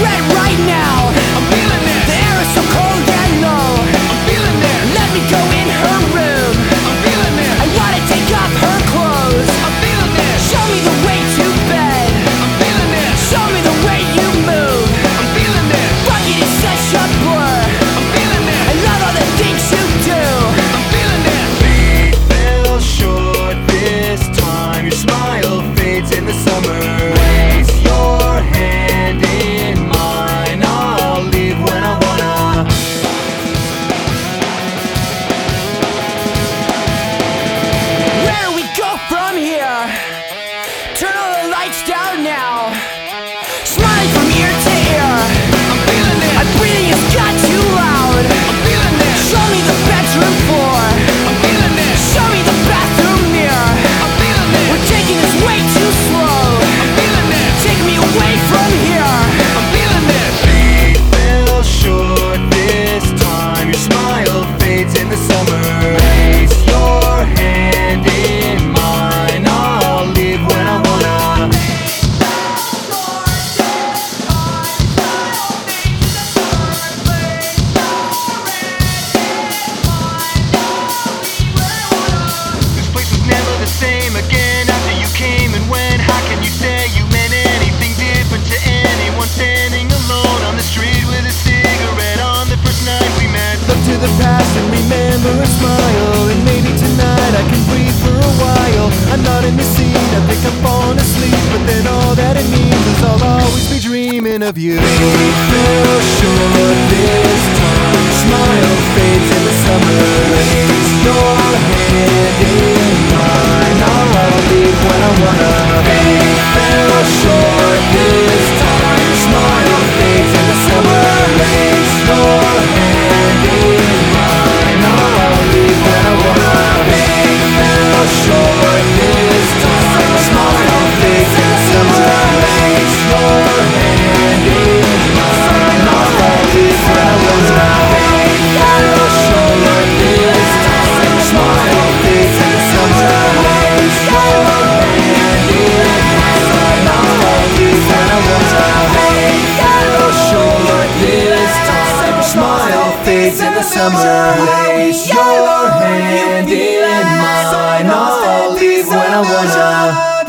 regret right now. remember a smile And maybe tonight I can breathe for a while. I'm not in the scene, I think I'm falling asleep But then all that it means is I'll always be dreaming of you. You should live nights in the summer. Place your hand in mine. I'll leave when I wanna.